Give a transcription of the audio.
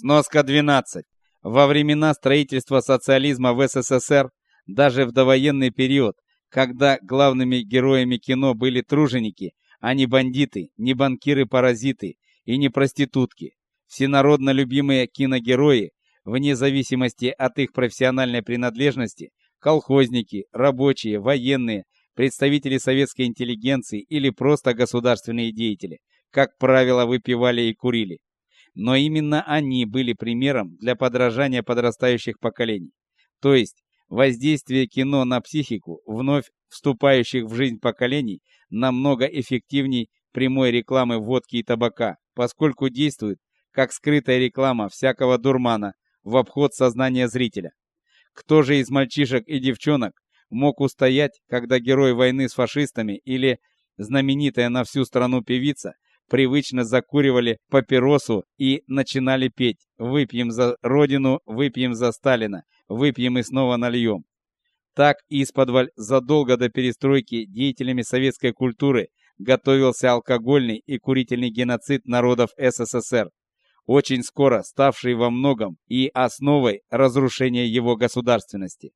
Сноска 12. Во времена строительства социализма в СССР, даже в довоенный период, когда главными героями кино были труженики, а не бандиты, не банкиры-паразиты и не проститутки, всенародно любимые киногерои, вне зависимости от их профессиональной принадлежности, колхозники, рабочие, военные, представители советской интеллигенции или просто государственные деятели, как правило, выпивали и курили. Но именно они были примером для подражания подрастающих поколений. То есть воздействие кино на психику вновь вступающих в жизнь поколений намного эффективней прямой рекламы водки и табака, поскольку действует как скрытая реклама всякого дурмана в обход сознания зрителя. Кто же из мальчишек и девчонок мог устоять, когда герой войны с фашистами или знаменитая на всю страну певица привычно закуривали папиросу и начинали петь: "Выпьем за родину, выпьем за Сталина, выпьем и снова нальем". Так из-подваль задолго до перестройки деятелями советской культуры готовился алкогольный и курительный геноцид народов СССР, очень скоро ставший во многом и основой разрушения его государственности.